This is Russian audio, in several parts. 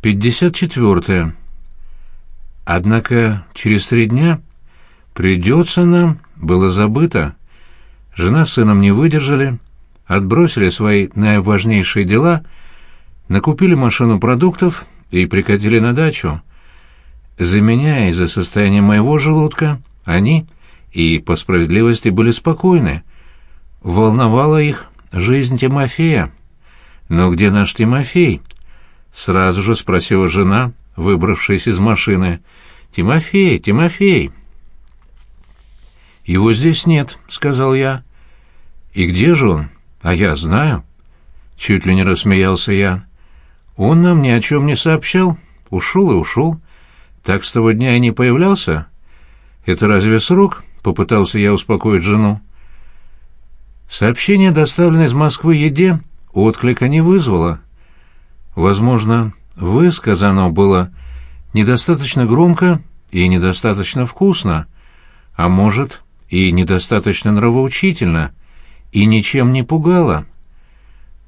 54. Однако через три дня придется нам, было забыто. Жена с сыном не выдержали, отбросили свои наиважнейшие дела, накупили машину продуктов и прикатили на дачу. За меня и за состояние моего желудка они, и по справедливости, были спокойны. Волновала их жизнь Тимофея. Но где наш Тимофей? Сразу же спросила жена, выбравшись из машины. «Тимофей, Тимофей!» «Его здесь нет», — сказал я. «И где же он? А я знаю». Чуть ли не рассмеялся я. «Он нам ни о чем не сообщал. Ушел и ушел. Так с того дня и не появлялся?» «Это разве срок?» — попытался я успокоить жену. Сообщение, доставленное из Москвы еде, отклика не вызвало. Возможно, высказано было недостаточно громко и недостаточно вкусно, а может, и недостаточно нравоучительно, и ничем не пугало.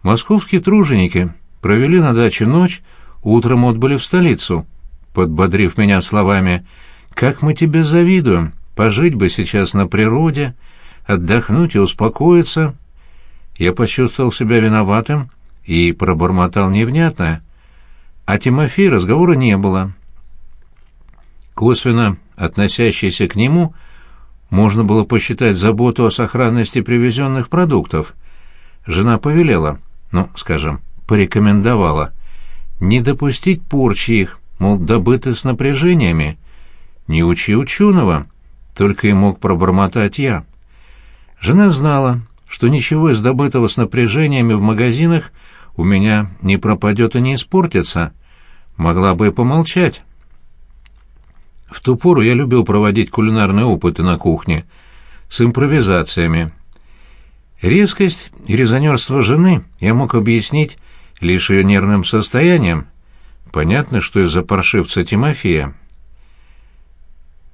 Московские труженики провели на даче ночь, утром отбыли в столицу, подбодрив меня словами «Как мы тебе завидуем, пожить бы сейчас на природе, отдохнуть и успокоиться». Я почувствовал себя виноватым и пробормотал невнятное. А Тимофей разговора не было. Косвенно относящийся к нему можно было посчитать заботу о сохранности привезенных продуктов. Жена повелела, ну, скажем, порекомендовала, не допустить порчи их, мол, добыты с напряжениями. Не учи ученого, только и мог пробормотать я. Жена знала, что ничего из добытого с напряжениями в магазинах у меня не пропадет и не испортится. Могла бы и помолчать. В ту пору я любил проводить кулинарные опыты на кухне с импровизациями. Резкость и резонерство жены я мог объяснить лишь ее нервным состоянием. Понятно, что из-за паршивца Тимофея.